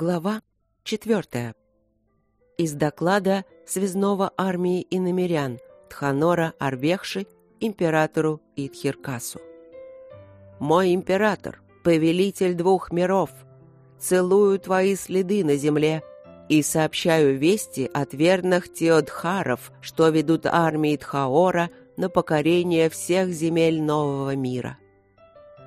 Глава четвертая. Из доклада связного армии иномерян Тханора Арвехши императору Итхиркасу. «Мой император, повелитель двух миров, целую твои следы на земле и сообщаю вести от верных Теодхаров, что ведут армии Тхаора на покорение всех земель нового мира.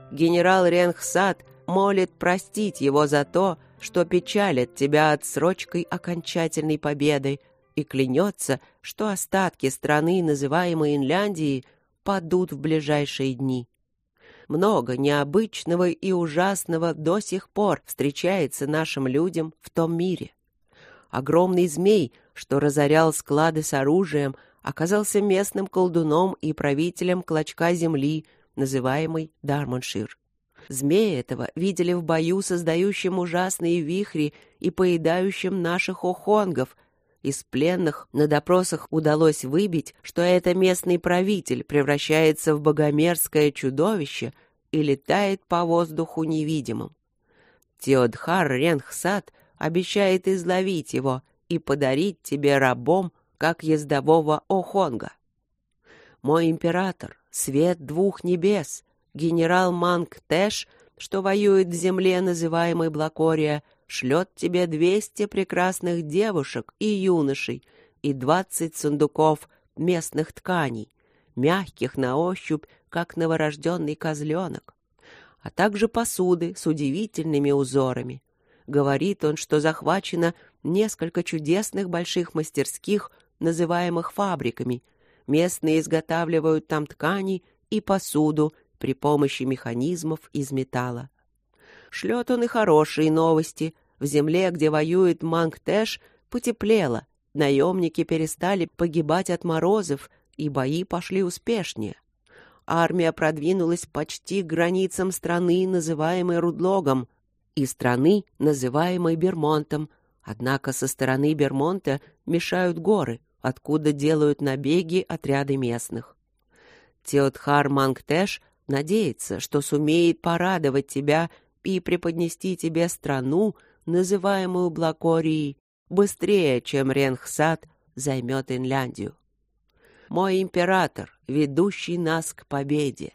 Генерал Ренхсад молит простить его за то, что печалит тебя отсрочкой окончательной победы, и клянется, что остатки страны, называемой Инляндией, падут в ближайшие дни. Много необычного и ужасного до сих пор встречается нашим людям в том мире. Огромный змей, что разорял склады с оружием, оказался местным колдуном и правителем клочка земли, называемой Дармоншир. Змея этого видели в бою, создающем ужасные вихри и поедающим наших охонгов. Из пленных на допросах удалось выбить, что это местный правитель превращается в богомерзкое чудовище и летает по воздуху невидимым. Теодхар Ренхсад обещает изловить его и подарить тебе рабом, как ездового Охонга. Мой император, свет двух небес, генерал Манг Тэш, что воюет в земле, называемой Блакория, шлет тебе двести прекрасных девушек и юношей и двадцать сундуков местных тканей, мягких на ощупь, как новорожденный козленок, а также посуды с удивительными узорами. Говорит он, что захвачено несколько чудесных больших мастерских, называемых фабриками. Местные изготавливают там ткани и посуду, при помощи механизмов из металла. Шлет он и хорошие новости. В земле, где воюет Мангтэш, потеплело. Наемники перестали погибать от морозов, и бои пошли успешнее. Армия продвинулась почти к границам страны, называемой Рудлогом, и страны, называемой Бермонтом. Однако со стороны Бермонта мешают горы, откуда делают набеги отряды местных. Теотхар Мангтэш надеется, что сумеет порадовать тебя и преподнести тебе страну, называемую Блакорией, быстрее, чем Ренхсад займет Инляндию. Мой император, ведущий нас к победе.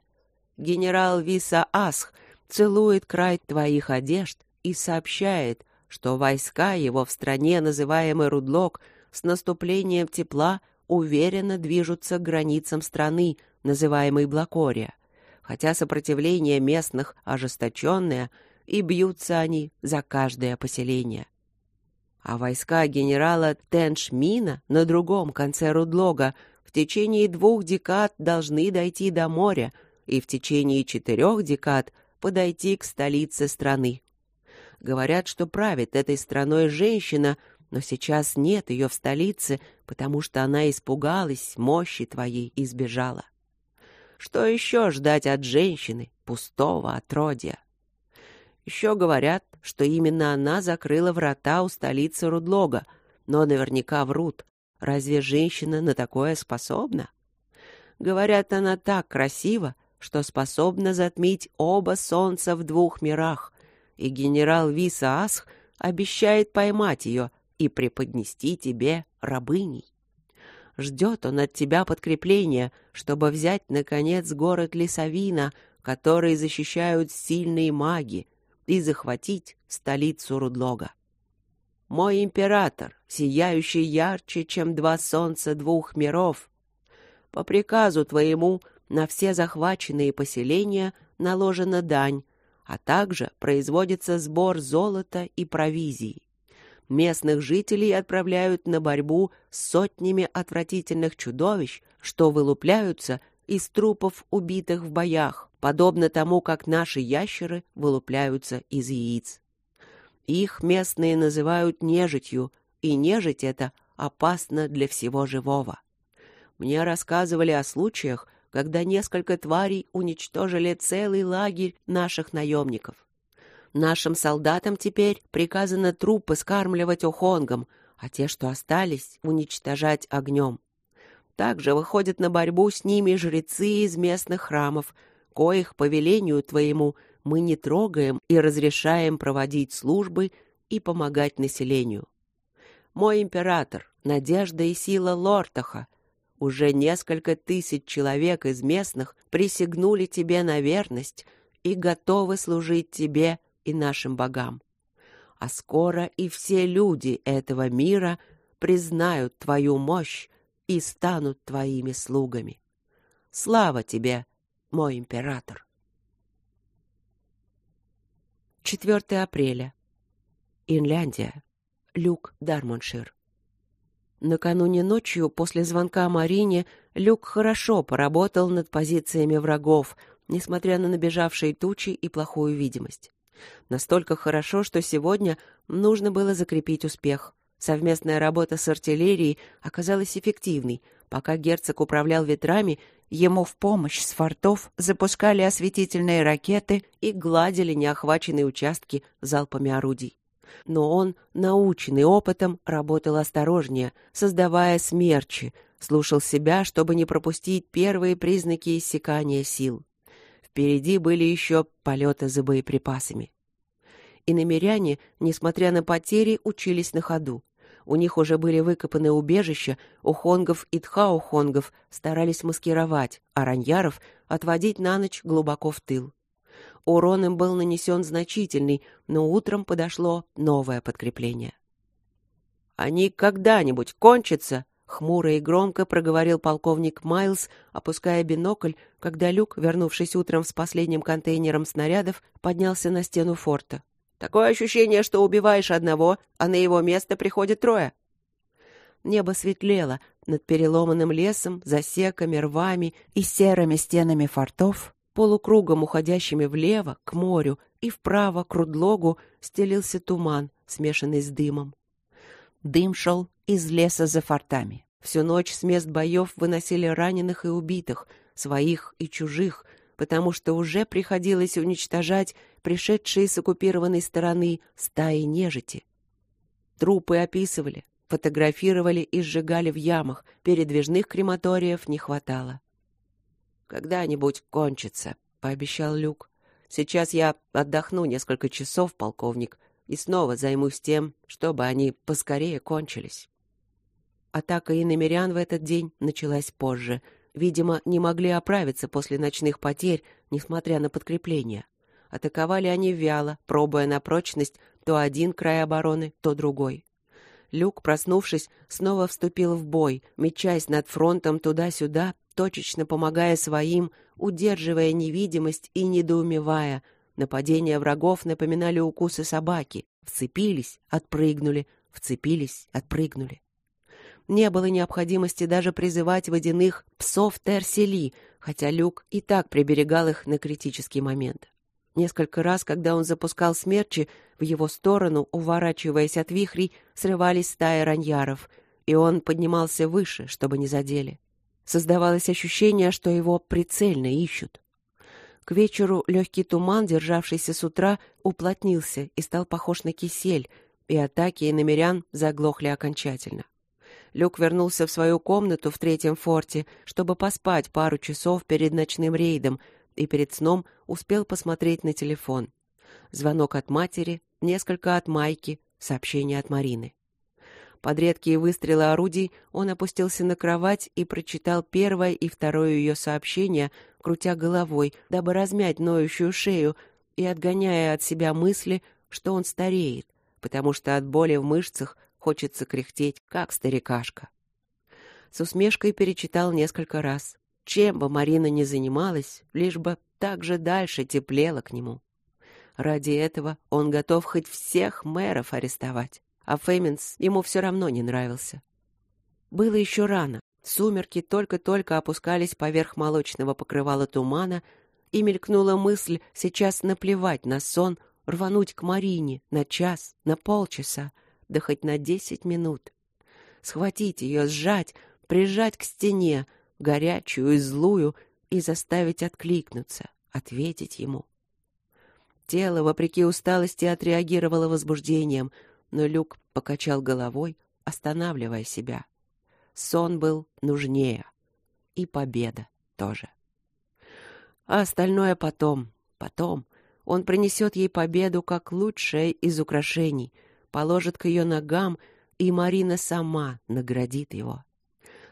Генерал Виса Асх целует край твоих одежд и сообщает, что войска его в стране, называемой Рудлок, с наступлением тепла уверенно движутся к границам страны, называемой Блакория — хотя сопротивление местных ожесточенное, и бьются они за каждое поселение. А войска генерала Теншмина на другом конце Рудлога в течение двух декад должны дойти до моря и в течение четырех декад подойти к столице страны. Говорят, что правит этой страной женщина, но сейчас нет ее в столице, потому что она испугалась мощи твоей и сбежала. Что еще ждать от женщины, пустого отродья? Еще говорят, что именно она закрыла врата у столицы Рудлога, но наверняка врут. Разве женщина на такое способна? Говорят, она так красива, что способна затмить оба солнца в двух мирах, и генерал Виса Асх обещает поймать ее и преподнести тебе рабыней. Ждет он от тебя подкрепления, чтобы взять, наконец, город Лесовина, который защищают сильные маги, и захватить столицу Рудлога. Мой император, сияющий ярче, чем два солнца двух миров, по приказу твоему на все захваченные поселения наложена дань, а также производится сбор золота и провизии местных жителей отправляют на борьбу с сотнями отвратительных чудовищ, что вылупляются из трупов убитых в боях, подобно тому, как наши ящеры вылупляются из яиц. Их местные называют нежитью, и нежить эта опасна для всего живого. Мне рассказывали о случаях, когда несколько тварей уничтожили целый лагерь наших наемников. Нашим солдатам теперь приказано трупы скармливать охонгам, а те, что остались, уничтожать огнем. Также выходят на борьбу с ними жрецы из местных храмов, коих по велению твоему мы не трогаем и разрешаем проводить службы и помогать населению. Мой император, надежда и сила Лортаха, уже несколько тысяч человек из местных присягнули тебе на верность и готовы служить тебе и нашим богам. А скоро и все люди этого мира признают твою мощь и станут твоими слугами. Слава тебе, мой император. 4 апреля. Инляндия. Люк Дармоншир. Накануне ночью после звонка Марине Люк хорошо поработал над позициями врагов, несмотря на набежавшие тучи и плохую видимость. Настолько хорошо, что сегодня нужно было закрепить успех. Совместная работа с артиллерией оказалась эффективной. Пока герцог управлял ветрами, ему в помощь с фортов запускали осветительные ракеты и гладили неохваченные участки залпами орудий но он, наученный опытом, работал осторожнее, создавая смерчи, слушал себя, чтобы не пропустить первые признаки иссякания сил. Впереди были еще полеты за боеприпасами. И намеряне, несмотря на потери, учились на ходу. У них уже были выкопаны убежища, у хонгов и тхаухонгов старались маскировать, а раньяров отводить на ночь глубоко в тыл. Урон им был нанесен значительный, но утром подошло новое подкрепление. «Они когда-нибудь кончатся?» — хмуро и громко проговорил полковник Майлз, опуская бинокль, когда Люк, вернувшись утром с последним контейнером снарядов, поднялся на стену форта. «Такое ощущение, что убиваешь одного, а на его место приходит трое». Небо светлело, над переломанным лесом, засеками, рвами и серыми стенами фортов Полукругом, уходящими влево, к морю, и вправо, к Рудлогу, стелился туман, смешанный с дымом. Дым шел из леса за фортами. Всю ночь с мест боев выносили раненых и убитых, своих и чужих, потому что уже приходилось уничтожать пришедшие с оккупированной стороны стаи нежити. Трупы описывали, фотографировали и сжигали в ямах, передвижных крематориев не хватало. Когда-нибудь кончится, пообещал Люк. Сейчас я отдохну несколько часов, полковник, и снова займусь тем, чтобы они поскорее кончились. Атака иномерян в этот день началась позже. Видимо, не могли оправиться после ночных потерь, несмотря на подкрепление. Атаковали они вяло, пробуя на прочность то один край обороны, то другой. Люк, проснувшись, снова вступил в бой, мечась над фронтом туда-сюда точечно помогая своим, удерживая невидимость и недоумевая. Нападения врагов напоминали укусы собаки. Вцепились, отпрыгнули, вцепились, отпрыгнули. Не было необходимости даже призывать водяных псов Терсели, хотя Люк и так приберегал их на критический момент. Несколько раз, когда он запускал смерчи, в его сторону, уворачиваясь от вихрей, срывались стаи раньяров, и он поднимался выше, чтобы не задели. Создавалось ощущение, что его прицельно ищут. К вечеру легкий туман, державшийся с утра, уплотнился и стал похож на кисель, и атаки иномерян заглохли окончательно. Люк вернулся в свою комнату в третьем форте, чтобы поспать пару часов перед ночным рейдом, и перед сном успел посмотреть на телефон. Звонок от матери, несколько от Майки, сообщение от Марины. Под редкие выстрелы орудий он опустился на кровать и прочитал первое и второе ее сообщение, крутя головой, дабы размять ноющую шею и отгоняя от себя мысли, что он стареет, потому что от боли в мышцах хочется кряхтеть, как старикашка. С усмешкой перечитал несколько раз. Чем бы Марина ни занималась, лишь бы так же дальше теплела к нему. Ради этого он готов хоть всех мэров арестовать а Фэминс ему все равно не нравился. Было еще рано. Сумерки только-только опускались поверх молочного покрывала тумана, и мелькнула мысль сейчас наплевать на сон, рвануть к Марине на час, на полчаса, да хоть на десять минут. Схватить ее, сжать, прижать к стене, горячую и злую, и заставить откликнуться, ответить ему. Тело, вопреки усталости, отреагировало возбуждением — но Люк покачал головой, останавливая себя. Сон был нужнее. И победа тоже. А остальное потом, потом. Он принесет ей победу как лучшее из украшений, положит к ее ногам, и Марина сама наградит его.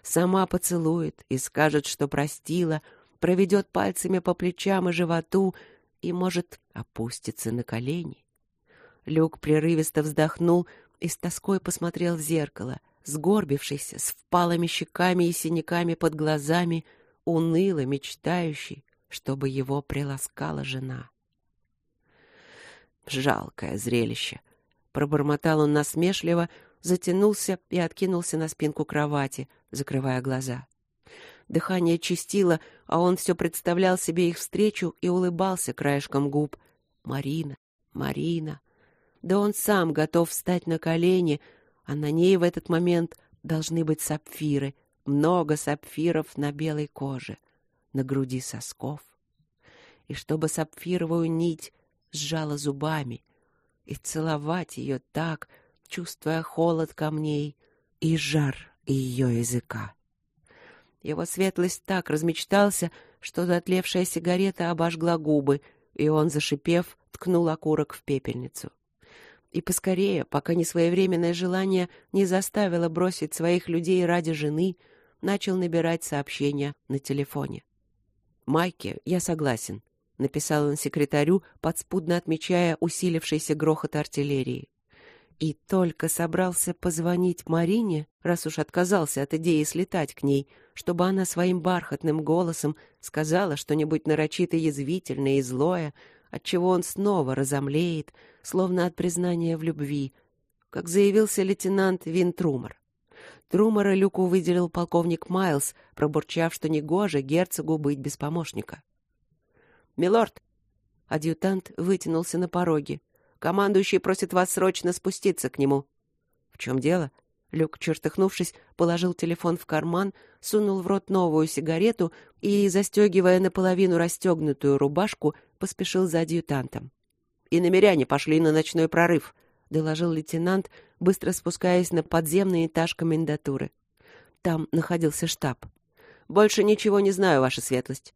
Сама поцелует и скажет, что простила, проведет пальцами по плечам и животу и, может, опуститься на колени. Люк прерывисто вздохнул и с тоской посмотрел в зеркало, сгорбившийся, с впалыми щеками и синяками под глазами, уныло мечтающий, чтобы его приласкала жена. Жалкое зрелище. Пробормотал он насмешливо, затянулся и откинулся на спинку кровати, закрывая глаза. Дыхание чистило, а он все представлял себе их встречу и улыбался краешком губ. Марина, Марина. Да он сам готов встать на колени, а на ней в этот момент должны быть сапфиры, много сапфиров на белой коже, на груди сосков. И чтобы сапфировую нить сжала зубами и целовать ее так, чувствуя холод камней и жар ее языка. Его светлость так размечтался, что затлевшая сигарета обожгла губы, и он, зашипев, ткнул окурок в пепельницу. И поскорее, пока не своевременное желание не заставило бросить своих людей ради жены, начал набирать сообщения на телефоне. «Майке, я согласен написал он секретарю, подспудно отмечая усилившийся грохот артиллерии. И только собрался позвонить Марине, раз уж отказался от идеи слетать к ней, чтобы она своим бархатным голосом сказала что-нибудь нарочито язвительное и злое, отчего он снова разомлеет, словно от признания в любви, как заявился лейтенант Вин Трумор. Трумора Люку выделил полковник Майлз, пробурчав, что негоже герцогу быть без помощника. «Милорд!» Адъютант вытянулся на пороге. «Командующий просит вас срочно спуститься к нему». «В чем дело?» Люк, чертыхнувшись, положил телефон в карман, сунул в рот новую сигарету и, застегивая наполовину расстегнутую рубашку, поспешил за адъютантом. «И намеряне пошли на ночной прорыв», — доложил лейтенант, быстро спускаясь на подземный этаж комендатуры. Там находился штаб. «Больше ничего не знаю, ваша светлость».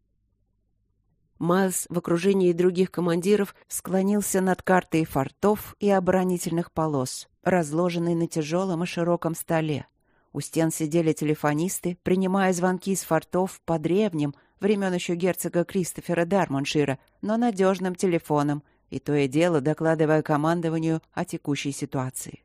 Майлз в окружении других командиров склонился над картой фортов и оборонительных полос, разложенной на тяжелом и широком столе. У стен сидели телефонисты, принимая звонки из фортов по древним, времен еще герцога Кристофера Дармоншира, но надежным телефоном, и то и дело докладывая командованию о текущей ситуации.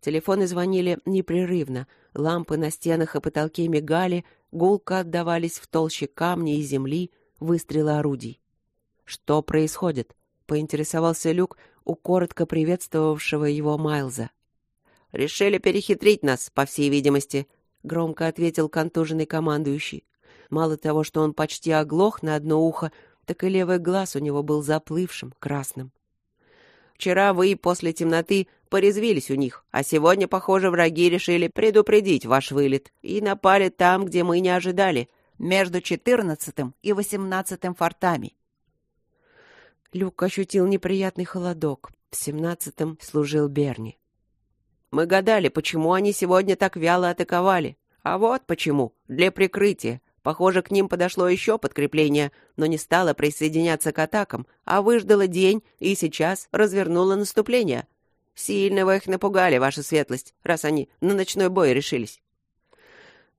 Телефоны звонили непрерывно, лампы на стенах и потолке мигали, гулко отдавались в толще камня и земли — выстрелы орудий. «Что происходит?» — поинтересовался Люк у коротко приветствовавшего его Майлза. «Решили перехитрить нас, по всей видимости», — громко ответил контуженный командующий. Мало того, что он почти оглох на одно ухо, так и левый глаз у него был заплывшим, красным. «Вчера вы после темноты порезвились у них, а сегодня, похоже, враги решили предупредить ваш вылет и напали там, где мы не ожидали, между четырнадцатым и восемнадцатым фортами. Люк ощутил неприятный холодок. В семнадцатом служил Берни. Мы гадали, почему они сегодня так вяло атаковали. А вот почему. Для прикрытия. Похоже, к ним подошло еще подкрепление, но не стало присоединяться к атакам, а выждало день и сейчас развернуло наступление. Сильно вы их напугали, ваша светлость, раз они на ночной бой решились.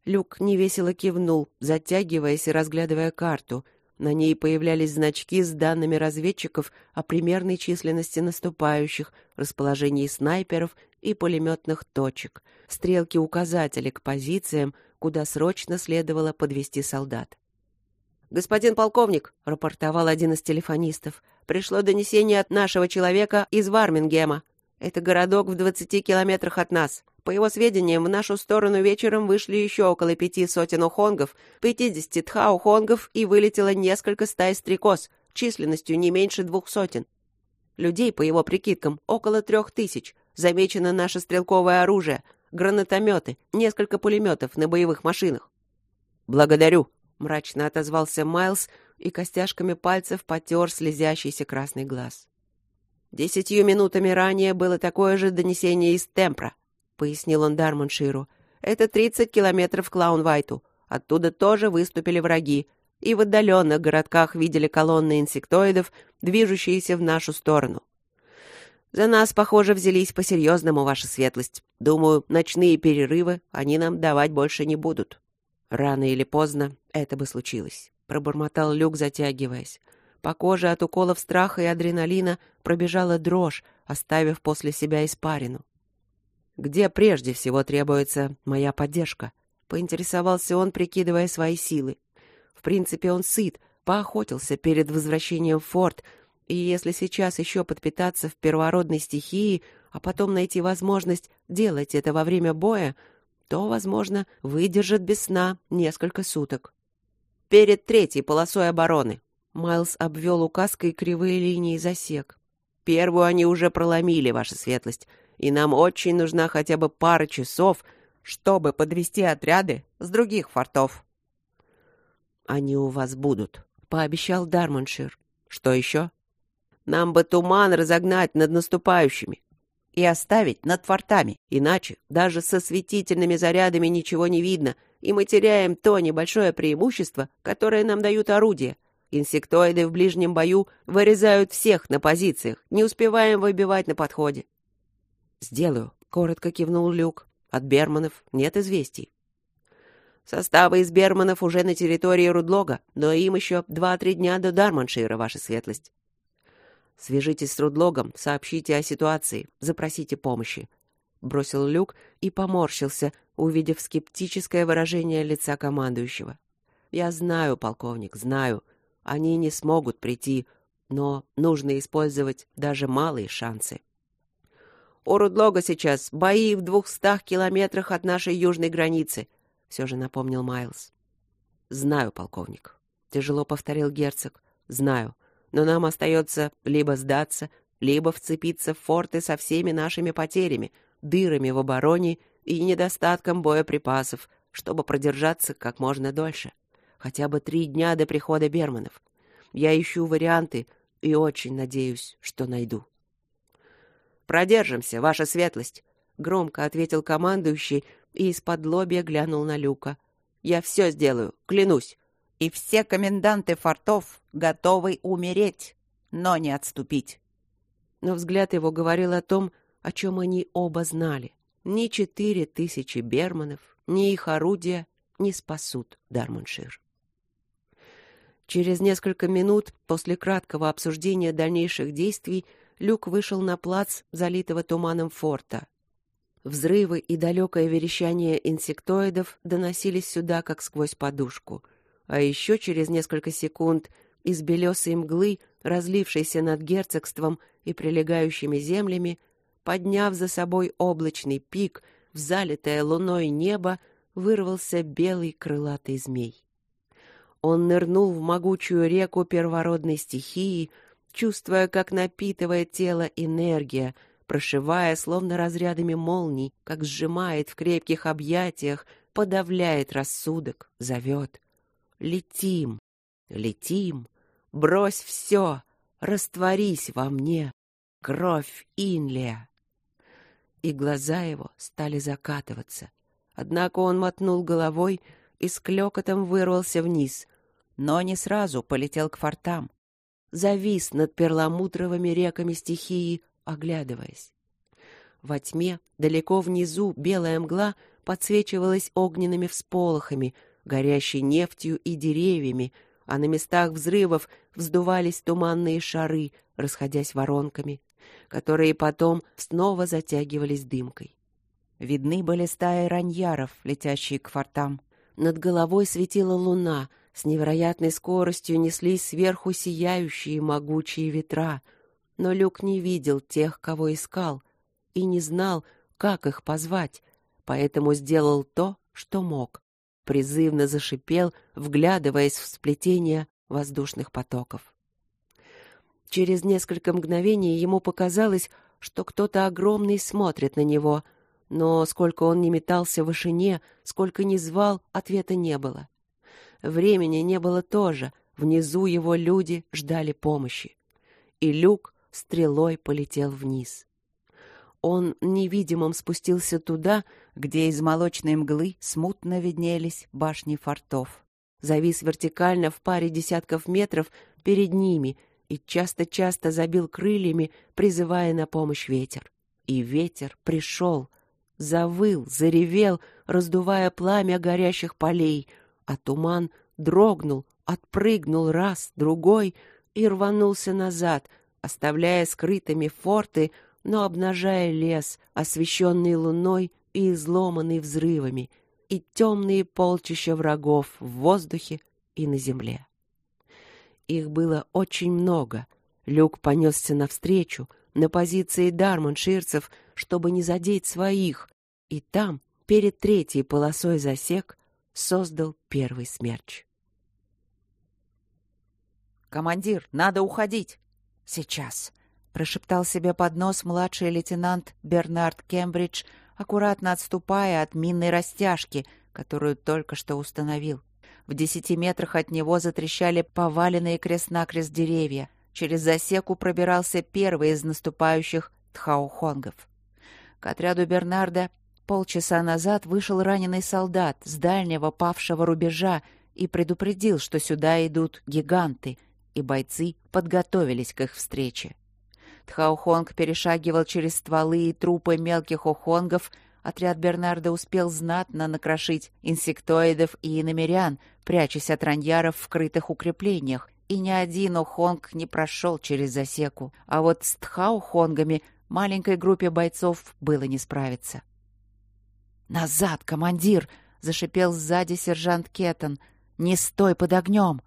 Люк невесело кивнул, затягиваясь и разглядывая карту. На ней появлялись значки с данными разведчиков о примерной численности наступающих, расположении снайперов и пулеметных точек, стрелки-указатели к позициям, куда срочно следовало подвести солдат. «Господин полковник», — рапортовал один из телефонистов, — «пришло донесение от нашего человека из Вармингема. Это городок в двадцати километрах от нас. По его сведениям, в нашу сторону вечером вышли еще около пяти сотен ухонгов, пятидесяти тха-ухонгов и вылетело несколько стай стрекоз, численностью не меньше двух сотен. Людей, по его прикидкам, около трех тысяч. Замечено наше стрелковое оружие, гранатометы, несколько пулеметов на боевых машинах. «Благодарю», — мрачно отозвался Майлз и костяшками пальцев потер слезящийся красный глаз. Десятью минутами ранее было такое же донесение из Темпра. — пояснил он Дармонширу. «Это тридцать километров к Лаунвайту. Оттуда тоже выступили враги, и в отдаленных городках видели колонны инсектоидов, движущиеся в нашу сторону. За нас, похоже, взялись по-серьезному, ваша светлость. Думаю, ночные перерывы они нам давать больше не будут. Рано или поздно это бы случилось, пробормотал Люк, затягиваясь. По коже от уколов страха и адреналина пробежала дрожь, оставив после себя испарину. Где прежде всего требуется моя поддержка? Поинтересовался он, прикидывая свои силы. В принципе, он сыт, поохотился перед возвращением в форт, и если сейчас еще подпитаться в первородной стихии, а потом найти возможность делать это во время боя, то, возможно, выдержит без сна несколько суток. Перед третьей полосой обороны Майлз обвел указкой кривые линии засек. Первую они уже проломили, ваша светлость, и нам очень нужна хотя бы пара часов, чтобы подвести отряды с других фортов. Они у вас будут, пообещал Дармоншир. Что еще? Нам бы туман разогнать над наступающими и оставить над фортами. Иначе даже со светительными зарядами ничего не видно, и мы теряем то небольшое преимущество, которое нам дают орудия. Инсектоиды в ближнем бою вырезают всех на позициях, не успеваем выбивать на подходе. «Сделаю», — коротко кивнул Люк. «От Берманов нет известий». Составы из Берманов уже на территории Рудлога, но им еще два-три дня до Дарманшира, ваша светлость. Свяжитесь с Рудлогом, сообщите о ситуации, запросите помощи. Бросил Люк и поморщился, увидев скептическое выражение лица командующего. Я знаю, полковник, знаю. Они не смогут прийти, но нужно использовать даже малые шансы. У Рудлога сейчас бои в двухстах километрах от нашей южной границы, все же напомнил Майлз. Знаю, полковник. Тяжело повторил герцог. Знаю но нам остается либо сдаться, либо вцепиться в форты со всеми нашими потерями, дырами в обороне и недостатком боеприпасов, чтобы продержаться как можно дольше. Хотя бы три дня до прихода Берманов. Я ищу варианты и очень надеюсь, что найду. «Продержимся, ваша светлость», — громко ответил командующий и из-под лобья глянул на Люка. «Я все сделаю, клянусь и все коменданты фортов готовы умереть, но не отступить. Но взгляд его говорил о том, о чем они оба знали. Ни четыре тысячи берманов, ни их орудия не спасут Дармуншир. Через несколько минут после краткого обсуждения дальнейших действий Люк вышел на плац, залитого туманом форта. Взрывы и далекое верещание инсектоидов доносились сюда, как сквозь подушку — а еще через несколько секунд из белесой мглы, разлившейся над герцогством и прилегающими землями, подняв за собой облачный пик в залитое луной небо, вырвался белый крылатый змей. Он нырнул в могучую реку первородной стихии, чувствуя, как напитывает тело энергия, прошивая словно разрядами молний, как сжимает в крепких объятиях, подавляет рассудок, зовет — Летим, летим, брось все, растворись во мне, кровь Инлия. И глаза его стали закатываться. Однако он мотнул головой и с клёкотом вырвался вниз, но не сразу полетел к фортам. Завис над перламутровыми реками стихии, оглядываясь. Во тьме, далеко внизу, белая мгла подсвечивалась огненными всполохами, горящей нефтью и деревьями, а на местах взрывов вздувались туманные шары, расходясь воронками, которые потом снова затягивались дымкой. Видны были стаи раньяров, летящие к фортам. Над головой светила луна, с невероятной скоростью неслись сверху сияющие могучие ветра, но Люк не видел тех, кого искал, и не знал, как их позвать, поэтому сделал то, что мог призывно зашипел, вглядываясь в сплетение воздушных потоков. Через несколько мгновений ему показалось, что кто-то огромный смотрит на него, но сколько он ни метался в вышине, сколько ни звал, ответа не было. Времени не было тоже, внизу его люди ждали помощи. И люк стрелой полетел вниз. Он невидимым спустился туда, где из молочной мглы смутно виднелись башни фортов. Завис вертикально в паре десятков метров перед ними и часто-часто забил крыльями, призывая на помощь ветер. И ветер пришел, завыл, заревел, раздувая пламя горящих полей, а туман дрогнул, отпрыгнул раз, другой и рванулся назад, оставляя скрытыми форты, но обнажая лес, освещенный луной и изломанный взрывами, и темные полчища врагов в воздухе и на земле. Их было очень много. Люк понесся навстречу, на позиции дарманширцев, чтобы не задеть своих, и там, перед третьей полосой засек, создал первый смерч. «Командир, надо уходить!» «Сейчас!» — прошептал себе под нос младший лейтенант Бернард Кембридж, аккуратно отступая от минной растяжки, которую только что установил. В десяти метрах от него затрещали поваленные крест-накрест деревья. Через засеку пробирался первый из наступающих тхаухонгов. К отряду Бернарда полчаса назад вышел раненый солдат с дальнего павшего рубежа и предупредил, что сюда идут гиганты, и бойцы подготовились к их встрече. Тхаухонг перешагивал через стволы и трупы мелких ухонгов, отряд Бернарда успел знатно накрошить инсектоидов и иномерян, прячась от раньяров в крытых укреплениях, и ни один ухонг не прошел через засеку, а вот с тхаухонгами маленькой группе бойцов было не справиться. «Назад, командир!» — зашипел сзади сержант Кеттон. «Не стой под огнем!»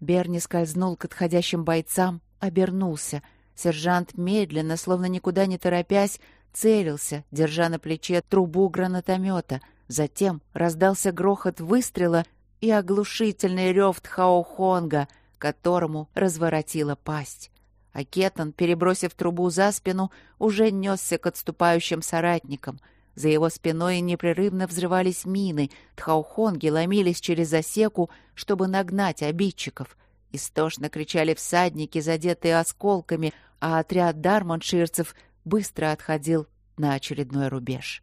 Берни скользнул к отходящим бойцам, обернулся. Сержант медленно, словно никуда не торопясь, целился, держа на плече трубу гранатомета. Затем раздался грохот выстрела и оглушительный рев Тхаохонга, которому разворотила пасть. А Кетон, перебросив трубу за спину, уже несся к отступающим соратникам. За его спиной непрерывно взрывались мины, тхаухонги ломились через засеку, чтобы нагнать обидчиков. Истошно кричали всадники, задетые осколками, а отряд дармонширцев быстро отходил на очередной рубеж.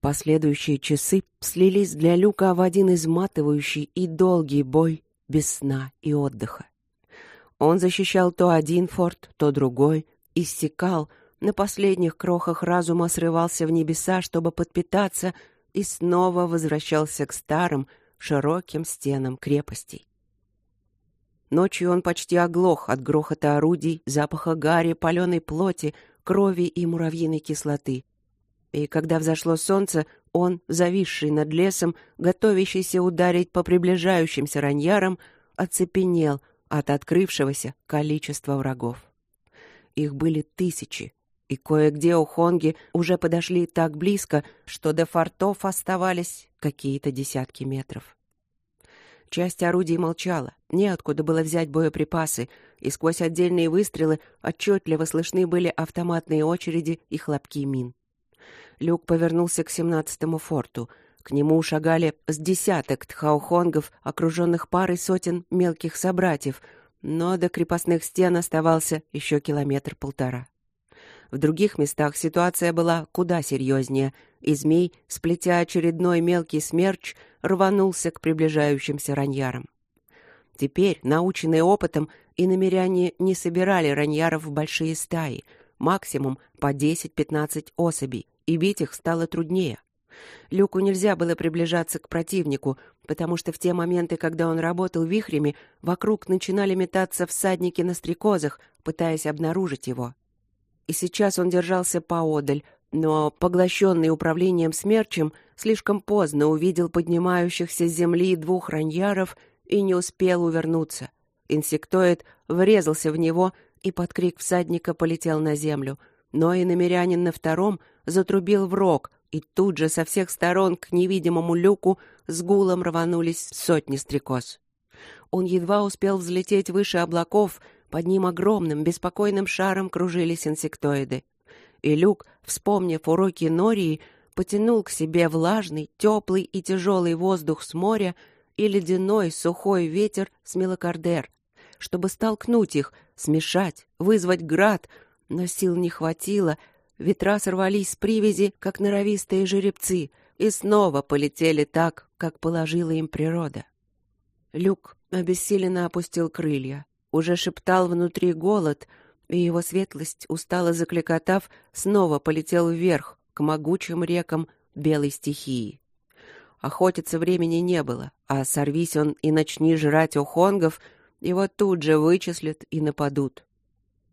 Последующие часы слились для Люка в один изматывающий и долгий бой без сна и отдыха. Он защищал то один форт, то другой, иссякал, на последних крохах разума срывался в небеса, чтобы подпитаться, и снова возвращался к старым, широким стенам крепостей. Ночью он почти оглох от грохота орудий, запаха гари, паленой плоти, крови и муравьиной кислоты. И когда взошло солнце, он, зависший над лесом, готовящийся ударить по приближающимся раньярам, оцепенел от открывшегося количества врагов. Их были тысячи, и кое-где у Хонги уже подошли так близко, что до фортов оставались какие-то десятки метров. Часть орудий молчала, неоткуда было взять боеприпасы, и сквозь отдельные выстрелы отчетливо слышны были автоматные очереди и хлопки мин. Люк повернулся к семнадцатому форту. К нему шагали с десяток тхаухонгов, окруженных парой сотен мелких собратьев, но до крепостных стен оставался еще километр-полтора. В других местах ситуация была куда серьезнее, и змей, сплетя очередной мелкий смерч, рванулся к приближающимся раньярам. Теперь, наученные опытом, и намеряне не собирали раньяров в большие стаи, максимум по 10-15 особей, и бить их стало труднее. Люку нельзя было приближаться к противнику, потому что в те моменты, когда он работал вихрями, вокруг начинали метаться всадники на стрекозах, пытаясь обнаружить его. И сейчас он держался поодаль, но, поглощенный управлением смерчем, слишком поздно увидел поднимающихся с земли двух раньяров и не успел увернуться. Инсектоид врезался в него и под крик всадника полетел на землю — но и намерянин на втором затрубил в рог, и тут же со всех сторон к невидимому люку с гулом рванулись сотни стрекоз. Он едва успел взлететь выше облаков, под ним огромным, беспокойным шаром кружились инсектоиды. И люк, вспомнив уроки Нории, потянул к себе влажный, теплый и тяжелый воздух с моря и ледяной, сухой ветер с мелокардер, чтобы столкнуть их, смешать, вызвать град — но сил не хватило, ветра сорвались с привязи, как норовистые жеребцы, и снова полетели так, как положила им природа. Люк обессиленно опустил крылья. Уже шептал внутри голод, и его светлость, устало закликотав, снова полетел вверх, к могучим рекам белой стихии. Охотиться времени не было, а сорвись он и начни жрать ухонгов, его тут же вычислят и нападут.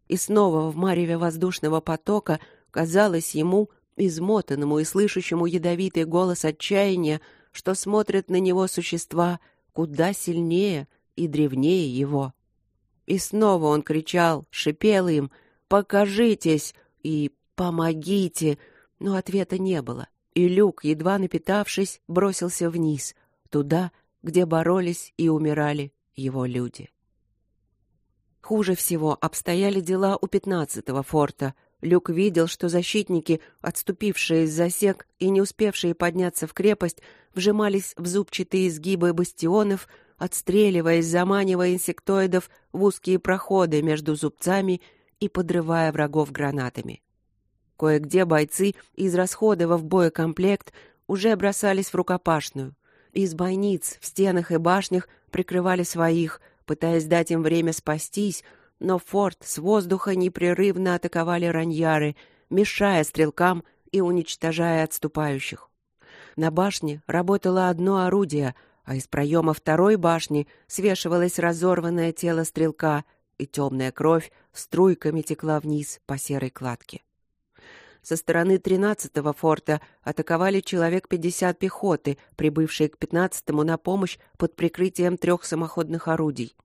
И снова в мареве воздушного потока казалось ему, измотанному и слышащему ядовитый голос отчаяния, что смотрят на него существа куда сильнее и древнее его. И снова он кричал, шипел им «Покажитесь!» и «Помогите!», но ответа не было, и Люк, едва напитавшись, бросился вниз, туда, где боролись и умирали его люди. Хуже всего обстояли дела у пятнадцатого форта. Люк видел, что защитники, отступившие из засек и не успевшие подняться в крепость, вжимались в зубчатые изгибы бастионов, отстреливаясь, заманивая инсектоидов в узкие проходы между зубцами и подрывая врагов гранатами. Кое-где бойцы, израсходовав боекомплект, уже бросались в рукопашную. Из бойниц в стенах и башнях прикрывали своих, пытаясь дать им время спастись, но форт с воздуха непрерывно атаковали раньяры, мешая стрелкам и уничтожая отступающих. На башне работало одно орудие, а из проема второй башни свешивалось разорванное тело стрелка, и темная кровь струйками текла вниз по серой кладке. Со стороны 13-го форта атаковали человек 50 пехоты, прибывшие к 15-му на помощь под прикрытием трех самоходных орудий.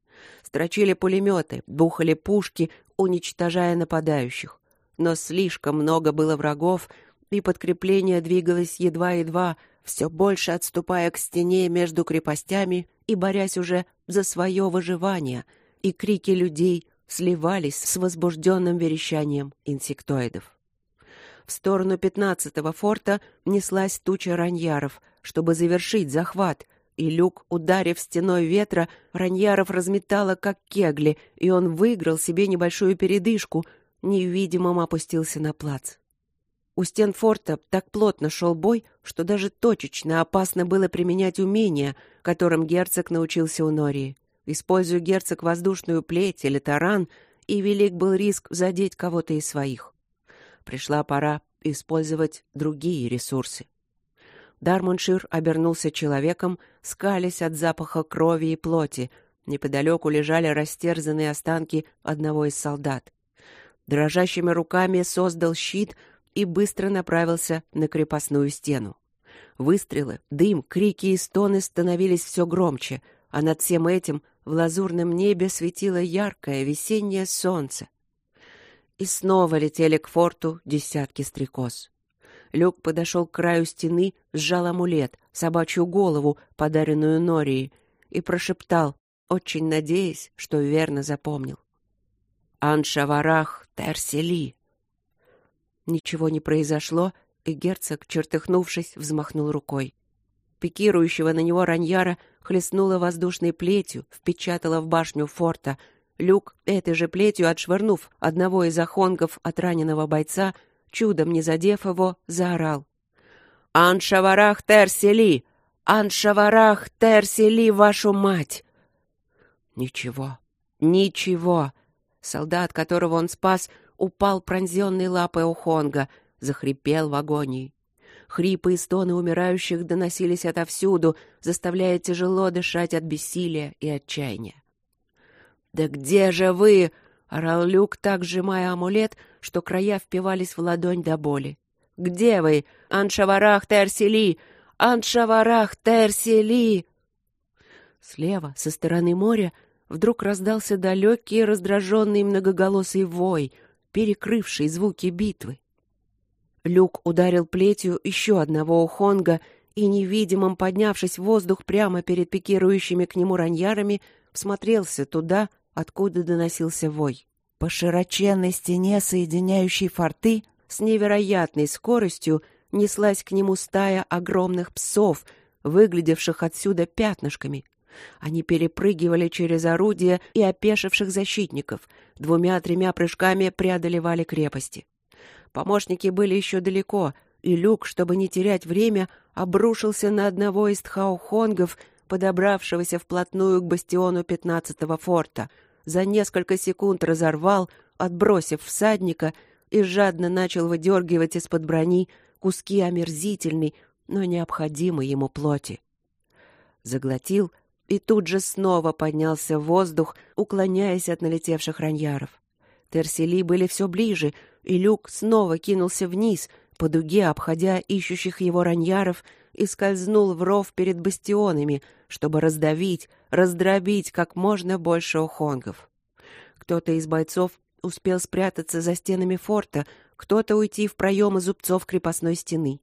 Строчили пулеметы, бухали пушки, уничтожая нападающих. Но слишком много было врагов, и подкрепление двигалось едва-едва, все больше отступая к стене между крепостями и борясь уже за свое выживание, и крики людей сливались с возбужденным верещанием инсектоидов. В сторону пятнадцатого форта неслась туча раньяров, чтобы завершить захват, и люк, ударив стеной ветра, раньяров разметало, как кегли, и он выиграл себе небольшую передышку, невидимым опустился на плац. У стен форта так плотно шел бой, что даже точечно опасно было применять умения, которым герцог научился у Нории. Используя герцог воздушную плеть или таран, и велик был риск задеть кого-то из своих пришла пора использовать другие ресурсы. Дармоншир обернулся человеком, скалясь от запаха крови и плоти. Неподалеку лежали растерзанные останки одного из солдат. Дрожащими руками создал щит и быстро направился на крепостную стену. Выстрелы, дым, крики и стоны становились все громче, а над всем этим в лазурном небе светило яркое весеннее солнце. И снова летели к форту десятки стрекоз. Люк подошел к краю стены, сжал амулет, собачью голову, подаренную Норией, и прошептал, очень надеясь, что верно запомнил. «Аншаварах Терсели!» Ничего не произошло, и герцог, чертыхнувшись, взмахнул рукой. Пикирующего на него раньяра хлестнула воздушной плетью, впечатала в башню форта — Люк, этой же плетью отшвырнув одного из охонгов от раненого бойца, чудом не задев его, заорал. «Аншаварах Терсели! Аншаварах Терсели, вашу мать!» Ничего, ничего. Солдат, которого он спас, упал пронзенной лапой у Хонга, захрипел в агонии. Хрипы и стоны умирающих доносились отовсюду, заставляя тяжело дышать от бессилия и отчаяния. «Да где же вы?» — орал Люк, так сжимая амулет, что края впивались в ладонь до боли. «Где вы? Аншаварах Терсели! Аншаварах Терсели!» Слева, со стороны моря, вдруг раздался далекий раздраженный многоголосый вой, перекрывший звуки битвы. Люк ударил плетью еще одного ухонга и, невидимым поднявшись в воздух прямо перед пикирующими к нему раньярами, всмотрелся туда, откуда доносился вой. По широченной стене, соединяющей форты, с невероятной скоростью неслась к нему стая огромных псов, выглядевших отсюда пятнышками. Они перепрыгивали через орудия и опешивших защитников, двумя-тремя прыжками преодолевали крепости. Помощники были еще далеко, и Люк, чтобы не терять время, обрушился на одного из тхаухонгов, подобравшегося вплотную к бастиону пятнадцатого форта, за несколько секунд разорвал, отбросив всадника, и жадно начал выдергивать из-под брони куски омерзительной, но необходимой ему плоти. Заглотил и тут же снова поднялся в воздух, уклоняясь от налетевших раньяров. Терсели были все ближе, и люк снова кинулся вниз, по дуге обходя ищущих его раньяров, и скользнул в ров перед бастионами, чтобы раздавить, раздробить как можно больше ухонгов. Кто-то из бойцов успел спрятаться за стенами форта, кто-то уйти в проемы зубцов крепостной стены.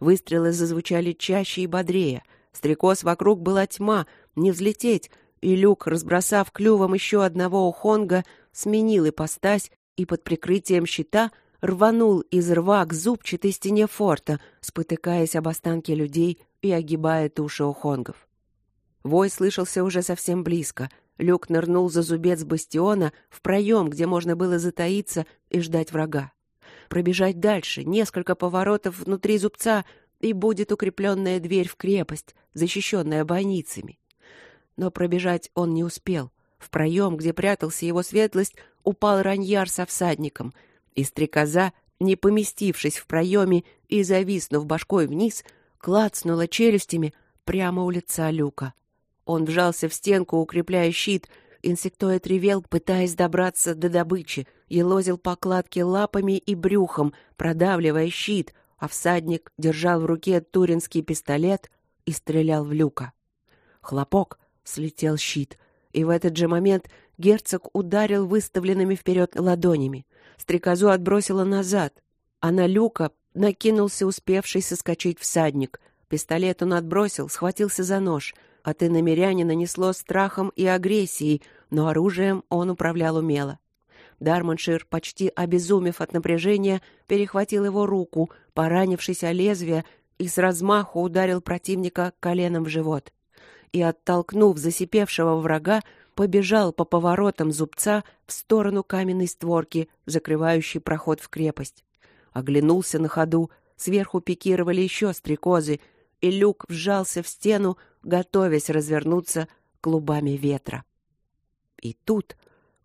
Выстрелы зазвучали чаще и бодрее. Стрекоз вокруг была тьма, не взлететь, и Люк, разбросав клювом еще одного ухонга, сменил ипостась и под прикрытием щита рванул из рва к зубчатой стене форта, спотыкаясь об останки людей и огибая туши ухонгов. Вой слышался уже совсем близко. Люк нырнул за зубец бастиона в проем, где можно было затаиться и ждать врага. Пробежать дальше, несколько поворотов внутри зубца, и будет укрепленная дверь в крепость, защищенная бойницами. Но пробежать он не успел. В проем, где прятался его светлость, упал раньяр со всадником, и стрекоза, не поместившись в проеме и зависнув башкой вниз, клацнула челюстями прямо у лица люка. Он вжался в стенку, укрепляя щит. Инсектоид ревел, пытаясь добраться до добычи, елозил по кладке лапами и брюхом, продавливая щит, а всадник держал в руке туринский пистолет и стрелял в люка. Хлопок, слетел щит, и в этот же момент герцог ударил выставленными вперед ладонями. Стрекозу отбросило назад, а на люка накинулся успевший соскочить всадник. Пистолет он отбросил, схватился за нож — от иномеряне нанесло страхом и агрессией, но оружием он управлял умело. Дарманшир, почти обезумев от напряжения, перехватил его руку, поранившись о лезвие, и с размаху ударил противника коленом в живот. И, оттолкнув засипевшего врага, побежал по поворотам зубца в сторону каменной створки, закрывающей проход в крепость. Оглянулся на ходу, сверху пикировали еще стрекозы, и люк вжался в стену, готовясь развернуться клубами ветра. И тут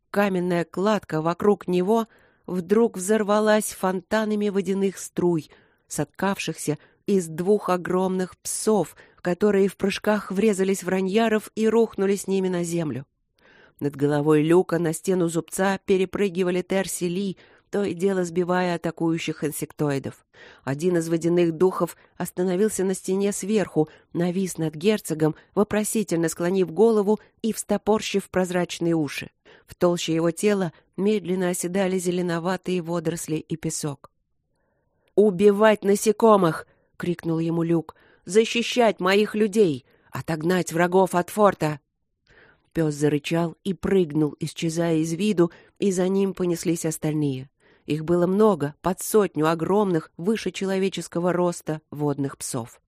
каменная кладка вокруг него вдруг взорвалась фонтанами водяных струй, соткавшихся из двух огромных псов, которые в прыжках врезались в раньяров и рухнули с ними на землю. Над головой люка на стену зубца перепрыгивали Терси Ли, то и дело сбивая атакующих инсектоидов. Один из водяных духов остановился на стене сверху, навис над герцогом, вопросительно склонив голову и встопорщив прозрачные уши. В толще его тела медленно оседали зеленоватые водоросли и песок. «Убивать насекомых!» — крикнул ему Люк. «Защищать моих людей! Отогнать врагов от форта!» Пес зарычал и прыгнул, исчезая из виду, и за ним понеслись остальные. Их было много, под сотню огромных, выше человеческого роста водных псов.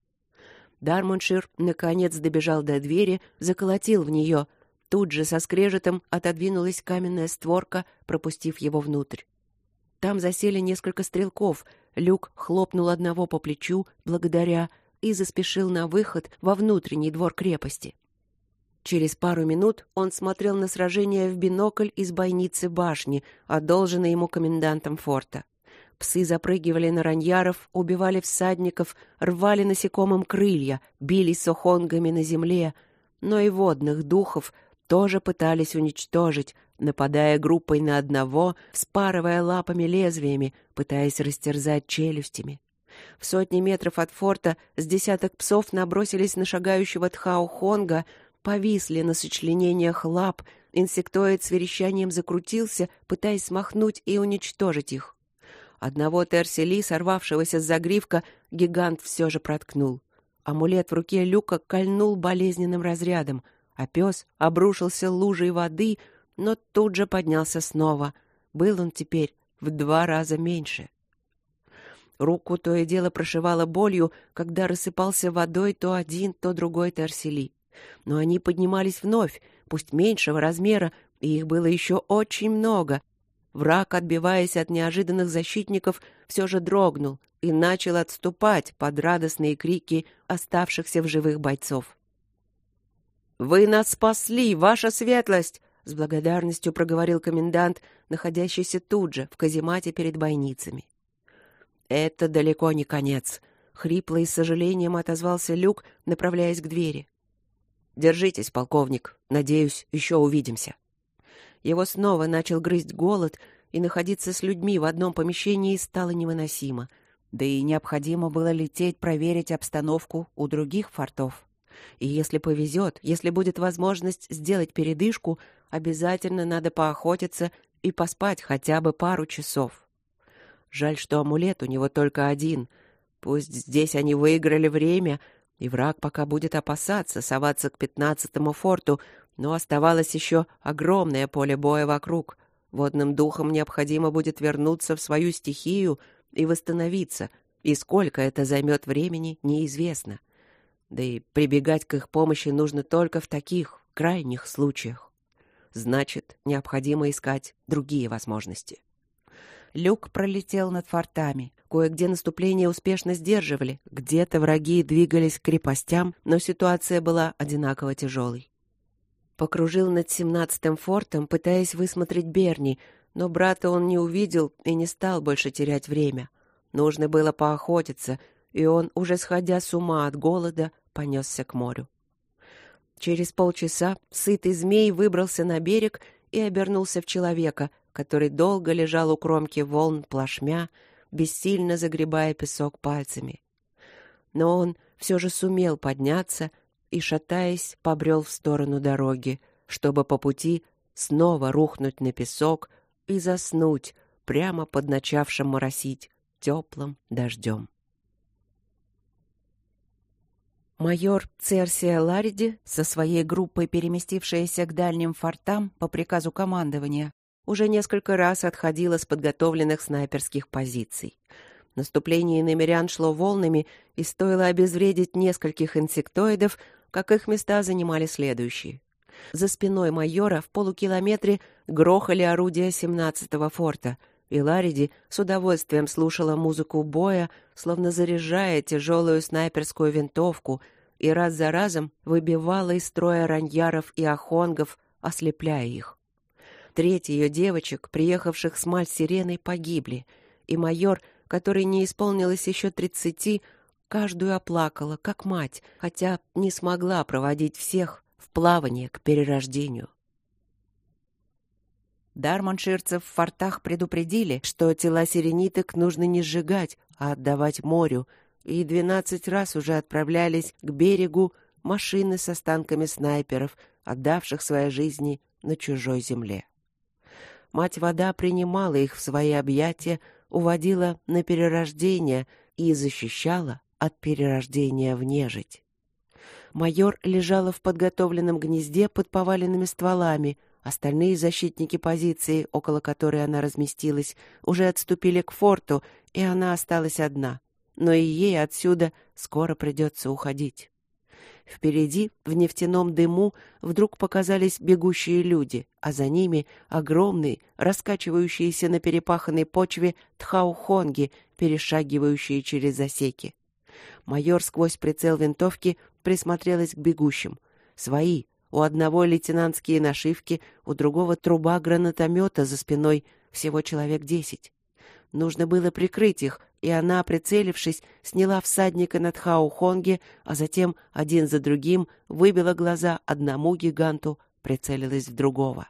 Дармоншир наконец добежал до двери, заколотил в нее. Тут же со скрежетом отодвинулась каменная створка, пропустив его внутрь. Там засели несколько стрелков. Люк хлопнул одного по плечу, благодаря, и заспешил на выход во внутренний двор крепости. Через пару минут он смотрел на сражение в бинокль из бойницы башни, одолженной ему комендантом форта. Псы запрыгивали на раньяров, убивали всадников, рвали насекомым крылья, били сохонгами на земле, но и водных духов тоже пытались уничтожить, нападая группой на одного, спарывая лапами лезвиями, пытаясь растерзать челюстями. В сотни метров от форта с десяток псов набросились на шагающего Тхао Хонга, повисли на сочленениях лап, инсектоид с верещанием закрутился, пытаясь смахнуть и уничтожить их. Одного Терсели, сорвавшегося с загривка, гигант все же проткнул. Амулет в руке Люка кольнул болезненным разрядом, а пес обрушился лужей воды, но тут же поднялся снова. Был он теперь в два раза меньше. Руку то и дело прошивало болью, когда рассыпался водой то один, то другой Терсели но они поднимались вновь, пусть меньшего размера, и их было еще очень много. Враг, отбиваясь от неожиданных защитников, все же дрогнул и начал отступать под радостные крики оставшихся в живых бойцов. «Вы нас спасли, ваша светлость!» — с благодарностью проговорил комендант, находящийся тут же, в каземате перед бойницами. «Это далеко не конец», — хрипло и с сожалением отозвался Люк, направляясь к двери. «Держитесь, полковник. Надеюсь, еще увидимся». Его снова начал грызть голод, и находиться с людьми в одном помещении стало невыносимо. Да и необходимо было лететь проверить обстановку у других фортов. И если повезет, если будет возможность сделать передышку, обязательно надо поохотиться и поспать хотя бы пару часов. Жаль, что амулет у него только один. Пусть здесь они выиграли время, и враг пока будет опасаться соваться к пятнадцатому форту, но оставалось еще огромное поле боя вокруг. Водным духом необходимо будет вернуться в свою стихию и восстановиться, и сколько это займет времени, неизвестно. Да и прибегать к их помощи нужно только в таких крайних случаях. Значит, необходимо искать другие возможности. Люк пролетел над фортами. Кое-где наступление успешно сдерживали, где-то враги двигались к крепостям, но ситуация была одинаково тяжелой. Покружил над семнадцатым фортом, пытаясь высмотреть Берни, но брата он не увидел и не стал больше терять время. Нужно было поохотиться, и он, уже сходя с ума от голода, понесся к морю. Через полчаса сытый змей выбрался на берег и обернулся в человека, который долго лежал у кромки волн плашмя, бессильно загребая песок пальцами. Но он все же сумел подняться и, шатаясь, побрел в сторону дороги, чтобы по пути снова рухнуть на песок и заснуть прямо под начавшим моросить теплым дождем. Майор Церсия Лариди со своей группой, переместившаяся к дальним фортам по приказу командования, уже несколько раз отходила с подготовленных снайперских позиций. Наступление иномерян шло волнами, и стоило обезвредить нескольких инсектоидов, как их места занимали следующие. За спиной майора в полукилометре грохали орудия 17-го форта, и Лариди с удовольствием слушала музыку боя, словно заряжая тяжелую снайперскую винтовку, и раз за разом выбивала из строя раньяров и ахонгов, ослепляя их. Треть ее девочек, приехавших с Маль-Сиреной, погибли, и майор, который не исполнилось еще тридцати, каждую оплакала, как мать, хотя не смогла проводить всех в плавание к перерождению. Дарманширцев в фортах предупредили, что тела сирениток нужно не сжигать, а отдавать морю, и двенадцать раз уже отправлялись к берегу машины с останками снайперов, отдавших свои жизни на чужой земле. Мать-вода принимала их в свои объятия, уводила на перерождение и защищала от перерождения в нежить. Майор лежала в подготовленном гнезде под поваленными стволами. Остальные защитники позиции, около которой она разместилась, уже отступили к форту, и она осталась одна. Но и ей отсюда скоро придется уходить. Впереди, в нефтяном дыму, вдруг показались бегущие люди, а за ними огромные, раскачивающиеся на перепаханной почве тхаухонги, перешагивающие через засеки. Майор сквозь прицел винтовки присмотрелась к бегущим. Свои. У одного лейтенантские нашивки, у другого труба гранатомета за спиной. Всего человек десять. Нужно было прикрыть их, и она, прицелившись, сняла всадника над Хаухонге, а затем один за другим выбила глаза одному гиганту, прицелилась в другого.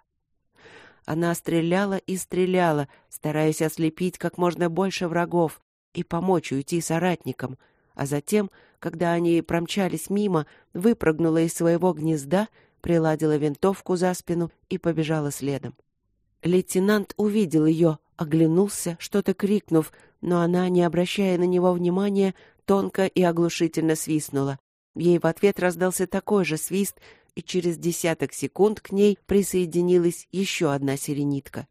Она стреляла и стреляла, стараясь ослепить как можно больше врагов и помочь уйти соратникам, а затем, когда они промчались мимо, выпрыгнула из своего гнезда, приладила винтовку за спину и побежала следом. Лейтенант увидел ее, оглянулся, что-то крикнув, но она, не обращая на него внимания, тонко и оглушительно свистнула. Ей в ответ раздался такой же свист, и через десяток секунд к ней присоединилась еще одна сиренитка.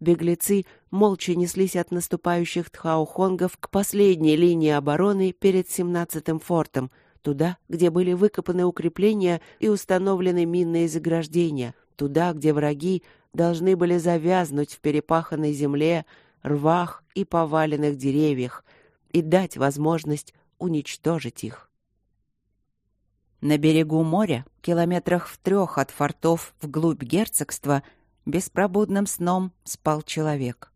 Беглецы молча неслись от наступающих тхаухонгов к последней линии обороны перед семнадцатым фортом, туда, где были выкопаны укрепления и установлены минные заграждения, туда, где враги должны были завязнуть в перепаханной земле, рвах и поваленных деревьях и дать возможность уничтожить их. На берегу моря, километрах в трех от фортов вглубь герцогства, беспробудным сном спал человек.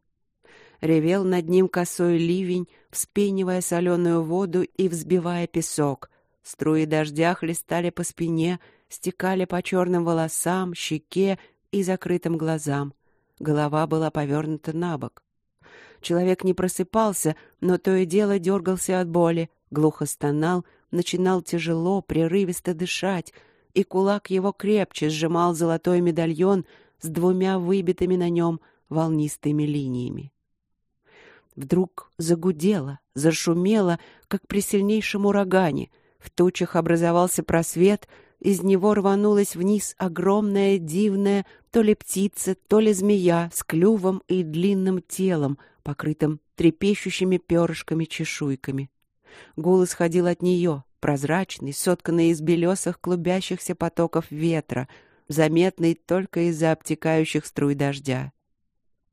Ревел над ним косой ливень, вспенивая соленую воду и взбивая песок. Струи дождя хлестали по спине, стекали по черным волосам, щеке и закрытым глазам. Голова была повернута на бок. Человек не просыпался, но то и дело дергался от боли, глухо стонал, начинал тяжело, прерывисто дышать, и кулак его крепче сжимал золотой медальон с двумя выбитыми на нем волнистыми линиями. Вдруг загудело, зашумело, как при сильнейшем урагане. В тучах образовался просвет, из него рванулась вниз огромная дивная то ли птица, то ли змея с клювом и длинным телом, покрытым трепещущими перышками-чешуйками. Гул исходил от нее, прозрачный, сотканный из белесых клубящихся потоков ветра, заметный только из-за обтекающих струй дождя.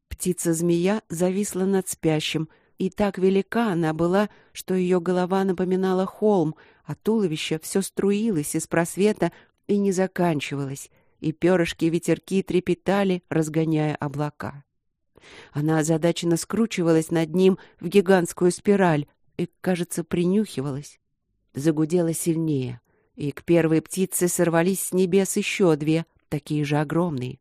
Птица-змея зависла над спящим, и так велика она была, что ее голова напоминала холм, а туловище все струилось из просвета и не заканчивалось, и перышки-ветерки трепетали, разгоняя облака. Она озадаченно скручивалась над ним в гигантскую спираль и, кажется, принюхивалась. Загудела сильнее, и к первой птице сорвались с небес еще две, такие же огромные.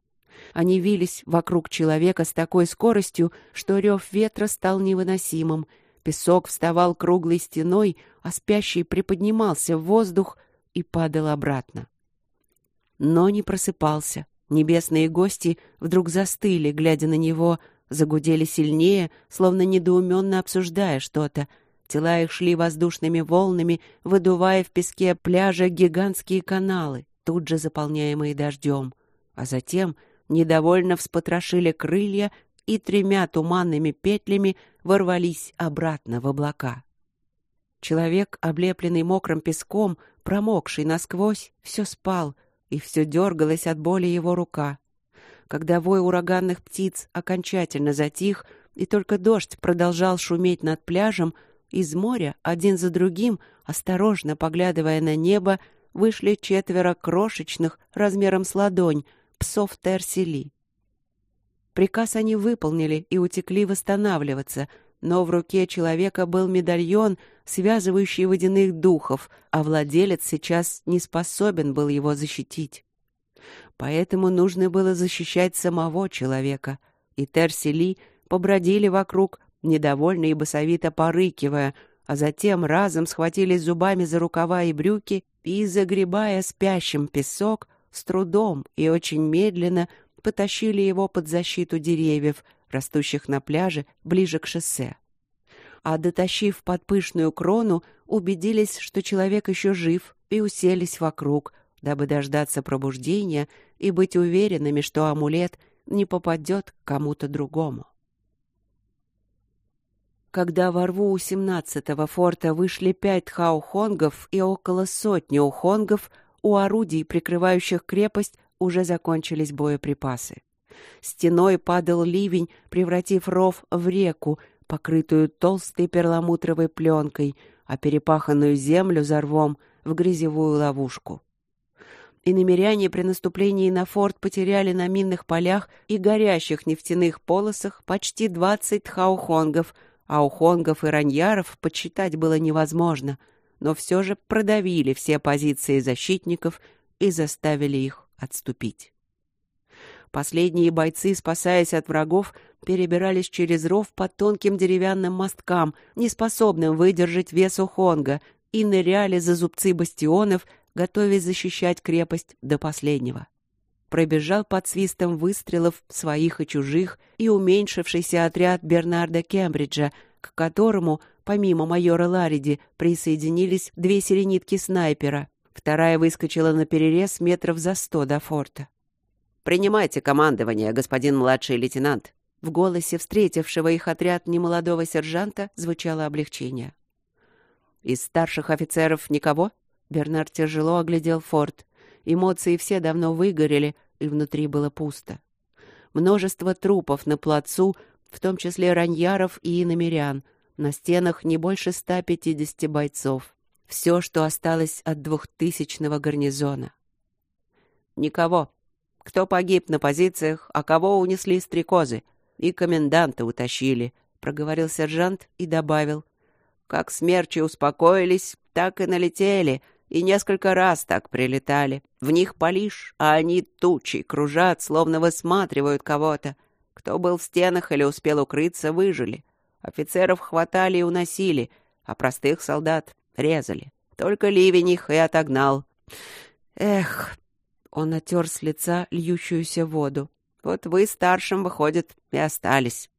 Они вились вокруг человека с такой скоростью, что рев ветра стал невыносимым. Песок вставал круглой стеной, а спящий приподнимался в воздух и падал обратно. Но не просыпался. Небесные гости вдруг застыли, глядя на него, загудели сильнее, словно недоуменно обсуждая что-то. Тела их шли воздушными волнами, выдувая в песке пляжа гигантские каналы, тут же заполняемые дождем. А затем недовольно вспотрошили крылья и тремя туманными петлями ворвались обратно в облака. Человек, облепленный мокрым песком, промокший насквозь, все спал, и все дергалось от боли его рука. Когда вой ураганных птиц окончательно затих, и только дождь продолжал шуметь над пляжем, из моря, один за другим, осторожно поглядывая на небо, вышли четверо крошечных, размером с ладонь, псов Терсели. Приказ они выполнили и утекли восстанавливаться, но в руке человека был медальон, связывающий водяных духов, а владелец сейчас не способен был его защитить. Поэтому нужно было защищать самого человека, и Терсели побродили вокруг, недовольно и басовито порыкивая, а затем разом схватились зубами за рукава и брюки и, загребая спящим песок, с трудом и очень медленно потащили его под защиту деревьев, растущих на пляже ближе к шоссе. А дотащив под пышную крону, убедились, что человек еще жив, и уселись вокруг, дабы дождаться пробуждения и быть уверенными, что амулет не попадет к кому-то другому. Когда во рву у семнадцатого форта вышли пять хаухонгов и около сотни ухонгов, у орудий, прикрывающих крепость, уже закончились боеприпасы. Стеной падал ливень, превратив ров в реку, покрытую толстой перламутровой пленкой, а перепаханную землю за рвом в грязевую ловушку. И намеряне при наступлении на форт потеряли на минных полях и горящих нефтяных полосах почти двадцать хаухонгов, а ухонгов и раньяров подсчитать было невозможно — но все же продавили все позиции защитников и заставили их отступить. Последние бойцы, спасаясь от врагов, перебирались через ров по тонким деревянным мосткам, неспособным выдержать вес Ухонга, и ныряли за зубцы бастионов, готовясь защищать крепость до последнего. Пробежал под свистом выстрелов своих и чужих и уменьшившийся отряд Бернарда Кембриджа, к которому Помимо майора Лариди присоединились две серенитки снайпера. Вторая выскочила на перерез метров за сто до форта. «Принимайте командование, господин младший лейтенант». В голосе встретившего их отряд немолодого сержанта звучало облегчение. «Из старших офицеров никого?» Бернард тяжело оглядел форт. Эмоции все давно выгорели, и внутри было пусто. Множество трупов на плацу, в том числе раньяров и иномерян — на стенах не больше 150 бойцов. Все, что осталось от двухтысячного гарнизона. Никого. Кто погиб на позициях, а кого унесли стрекозы. И коменданта утащили, — проговорил сержант и добавил. Как смерчи успокоились, так и налетели, и несколько раз так прилетали. В них полишь, а они тучи кружат, словно высматривают кого-то. Кто был в стенах или успел укрыться, выжили. Офицеров хватали и уносили, а простых солдат резали. Только ливень их и отогнал. Эх, он отер с лица льющуюся воду. Вот вы старшим, выходит, и остались.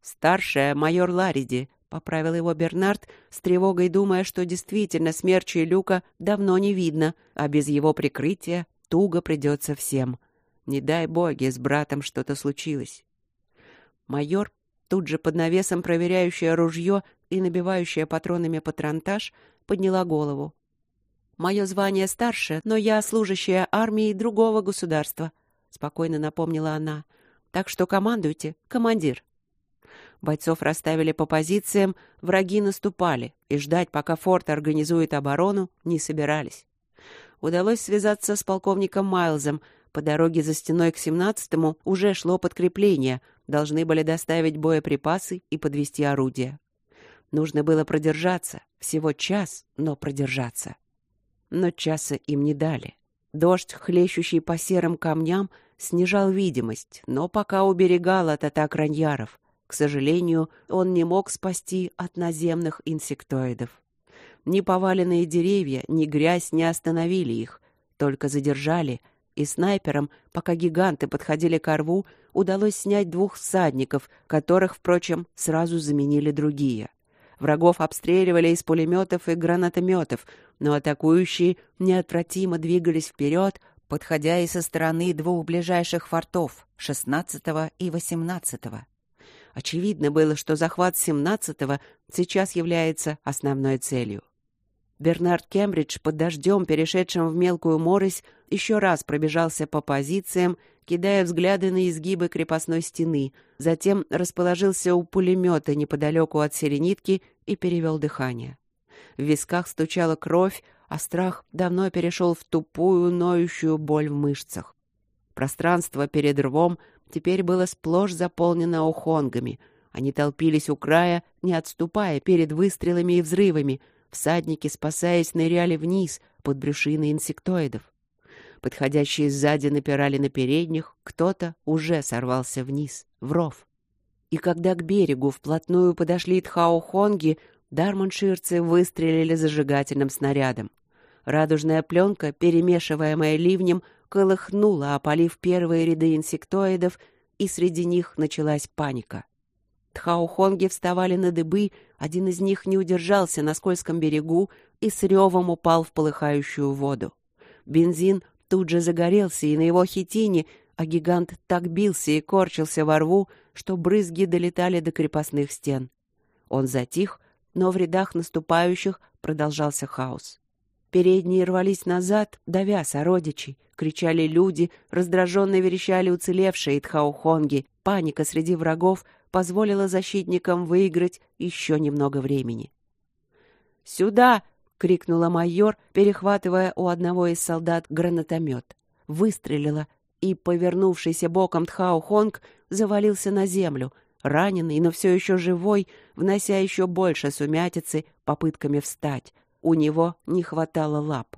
Старшая майор Лариди, — поправил его Бернард, с тревогой думая, что действительно смерчи Люка давно не видно, а без его прикрытия туго придется всем. Не дай боги, с братом что-то случилось. Майор, тут же под навесом проверяющая ружье и набивающая патронами патронтаж, подняла голову. Мое звание старше, но я служащая армии другого государства, спокойно напомнила она. Так что командуйте, командир. Бойцов расставили по позициям, враги наступали, и ждать, пока форт организует оборону, не собирались. Удалось связаться с полковником Майлзом. По дороге за стеной к 17-му уже шло подкрепление, должны были доставить боеприпасы и подвести орудия. Нужно было продержаться, всего час, но продержаться но часа им не дали. Дождь, хлещущий по серым камням, снижал видимость, но пока уберегал от атак раньяров. К сожалению, он не мог спасти от наземных инсектоидов. Ни поваленные деревья, ни грязь не остановили их, только задержали, и снайперам, пока гиганты подходили к рву, удалось снять двух всадников, которых, впрочем, сразу заменили другие. Врагов обстреливали из пулеметов и гранатометов, но атакующие неотвратимо двигались вперед, подходя и со стороны двух ближайших фортов — 16 и 18. Очевидно было, что захват 17 сейчас является основной целью. Бернард Кембридж под дождем, перешедшим в мелкую морось, еще раз пробежался по позициям, кидая взгляды на изгибы крепостной стены, затем расположился у пулемета неподалеку от серенитки и перевел дыхание. В висках стучала кровь, а страх давно перешел в тупую, ноющую боль в мышцах. Пространство перед рвом теперь было сплошь заполнено ухонгами. Они толпились у края, не отступая перед выстрелами и взрывами — Всадники, спасаясь, ныряли вниз под брюшины инсектоидов. Подходящие сзади напирали на передних, кто-то уже сорвался вниз, в ров. И когда к берегу вплотную подошли тхаохонги, дарманширцы выстрелили зажигательным снарядом. Радужная пленка, перемешиваемая ливнем, колыхнула, опалив первые ряды инсектоидов, и среди них началась паника. Тхаухонги вставали на дыбы, один из них не удержался на скользком берегу и с ревом упал в полыхающую воду. Бензин тут же загорелся и на его хитине, а гигант так бился и корчился во рву, что брызги долетали до крепостных стен. Он затих, но в рядах наступающих продолжался хаос. Передние рвались назад, давя сородичей. Кричали люди, раздраженно верещали уцелевшие тхаухонги. Паника среди врагов позволила защитникам выиграть еще немного времени. «Сюда!» — крикнула майор, перехватывая у одного из солдат гранатомет. Выстрелила, и, повернувшийся боком Тхао Хонг, завалился на землю, раненый, но все еще живой, внося еще больше сумятицы попытками встать. У него не хватало лап.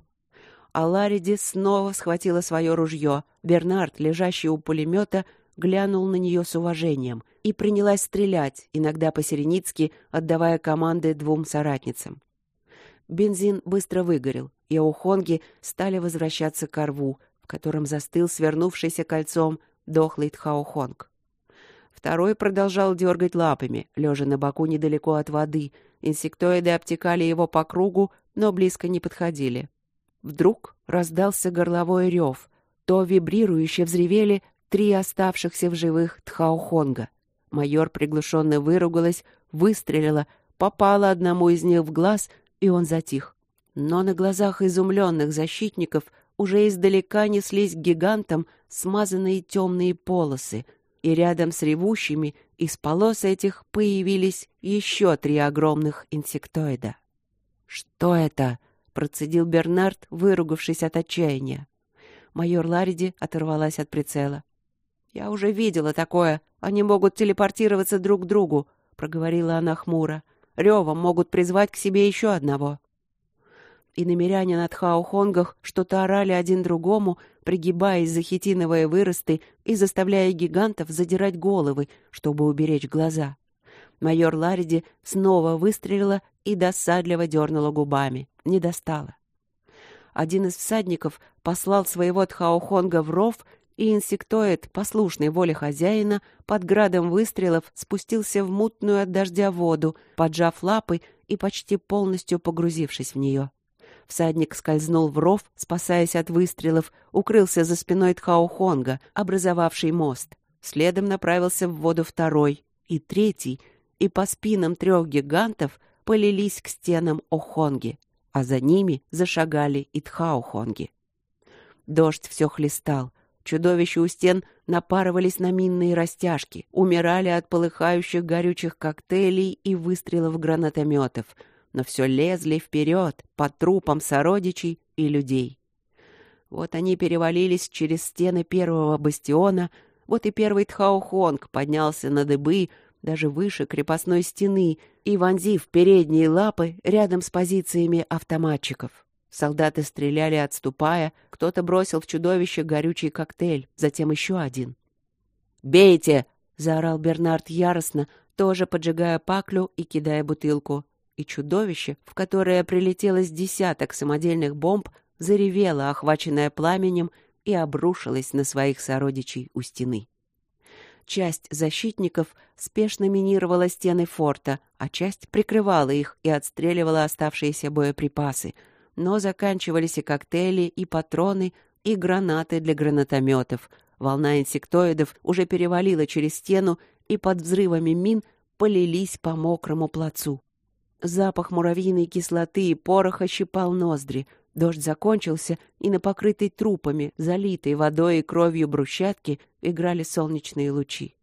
А Лариди снова схватила свое ружье. Бернард, лежащий у пулемета, глянул на нее с уважением и принялась стрелять, иногда по-сиреницки, отдавая команды двум соратницам. Бензин быстро выгорел, и аухонги стали возвращаться к рву, в котором застыл свернувшийся кольцом дохлый Тхаохонг. Второй продолжал дергать лапами, лежа на боку недалеко от воды. Инсектоиды обтекали его по кругу, но близко не подходили. Вдруг раздался горловой рев. То вибрирующе взревели три оставшихся в живых Тхаохонга. Майор приглушенно выругалась, выстрелила, попала одному из них в глаз, и он затих. Но на глазах изумленных защитников уже издалека неслись к гигантам смазанные темные полосы, и рядом с ревущими из полос этих появились еще три огромных инсектоида. «Что это?» — процедил Бернард, выругавшись от отчаяния. Майор Лариди оторвалась от прицела. «Я уже видела такое. Они могут телепортироваться друг к другу», — проговорила она хмуро. «Ревом могут призвать к себе еще одного». И намеряне на Тхаухонгах что-то орали один другому, пригибаясь за хитиновые выросты и заставляя гигантов задирать головы, чтобы уберечь глаза. Майор Лариди снова выстрелила и досадливо дернула губами. Не достала. Один из всадников послал своего Тхаухонга в ров и инсектоид, послушный воле хозяина, под градом выстрелов спустился в мутную от дождя воду, поджав лапы и почти полностью погрузившись в нее. Всадник скользнул в ров, спасаясь от выстрелов, укрылся за спиной Тхаохонга, образовавший мост. Следом направился в воду второй и третий, и по спинам трех гигантов полились к стенам Охонги, а за ними зашагали и Тхаохонги. Дождь все хлестал, Чудовища у стен напарывались на минные растяжки, умирали от полыхающих горючих коктейлей и выстрелов гранатометов, но все лезли вперед, по трупам сородичей и людей. Вот они перевалились через стены первого бастиона, вот и первый Тхаохонг поднялся на дыбы, даже выше крепостной стены, и вонзив передние лапы рядом с позициями автоматчиков. Солдаты стреляли, отступая, кто-то бросил в чудовище горючий коктейль, затем еще один. «Бейте!» — заорал Бернард яростно, тоже поджигая паклю и кидая бутылку. И чудовище, в которое прилетело с десяток самодельных бомб, заревело, охваченное пламенем, и обрушилось на своих сородичей у стены. Часть защитников спешно минировала стены форта, а часть прикрывала их и отстреливала оставшиеся боеприпасы — но заканчивались и коктейли, и патроны, и гранаты для гранатометов. Волна инсектоидов уже перевалила через стену, и под взрывами мин полились по мокрому плацу. Запах муравьиной кислоты и пороха щипал ноздри. Дождь закончился, и на покрытой трупами, залитой водой и кровью брусчатки играли солнечные лучи.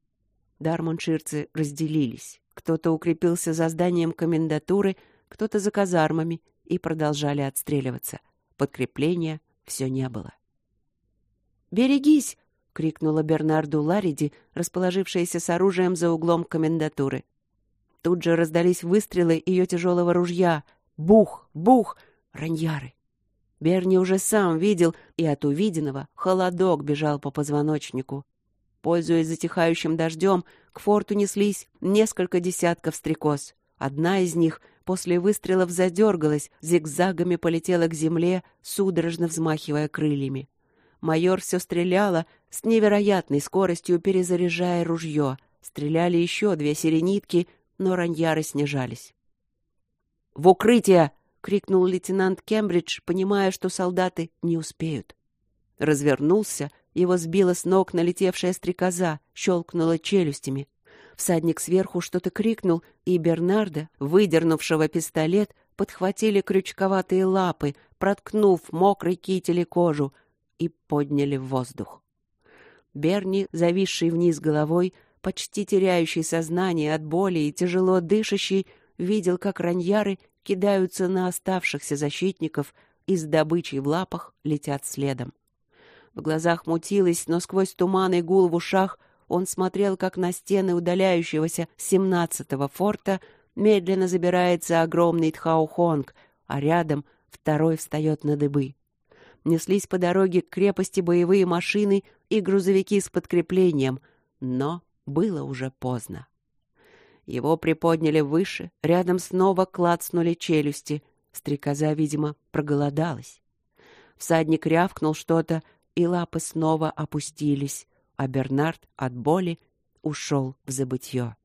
Дармунширцы разделились. Кто-то укрепился за зданием комендатуры, кто-то за казармами, и продолжали отстреливаться. Подкрепления все не было. «Берегись!» — крикнула Бернарду Лариди, расположившаяся с оружием за углом комендатуры. Тут же раздались выстрелы ее тяжелого ружья. Бух! Бух! Раньяры! Берни уже сам видел, и от увиденного холодок бежал по позвоночнику. Пользуясь затихающим дождем, к форту неслись несколько десятков стрекоз. Одна из них после выстрелов задергалась, зигзагами полетела к земле, судорожно взмахивая крыльями. Майор все стреляла, с невероятной скоростью перезаряжая ружье. Стреляли еще две сиренитки, но раньяры снижались. «В укрытие!» — крикнул лейтенант Кембридж, понимая, что солдаты не успеют. Развернулся, его сбила с ног налетевшая стрекоза, щелкнула челюстями. Всадник сверху что-то крикнул, и Бернарда, выдернувшего пистолет, подхватили крючковатые лапы, проткнув мокрой кители кожу, и подняли в воздух. Берни, зависший вниз головой, почти теряющий сознание от боли и тяжело дышащий, видел, как раньяры кидаются на оставшихся защитников и с добычей в лапах летят следом. В глазах мутилось, но сквозь туман и гул в ушах он смотрел, как на стены удаляющегося семнадцатого форта медленно забирается огромный Тхаухонг, а рядом второй встает на дыбы. Неслись по дороге к крепости боевые машины и грузовики с подкреплением, но было уже поздно. Его приподняли выше, рядом снова клацнули челюсти. Стрекоза, видимо, проголодалась. Всадник рявкнул что-то, и лапы снова опустились а Бернард от боли ушел в забытье.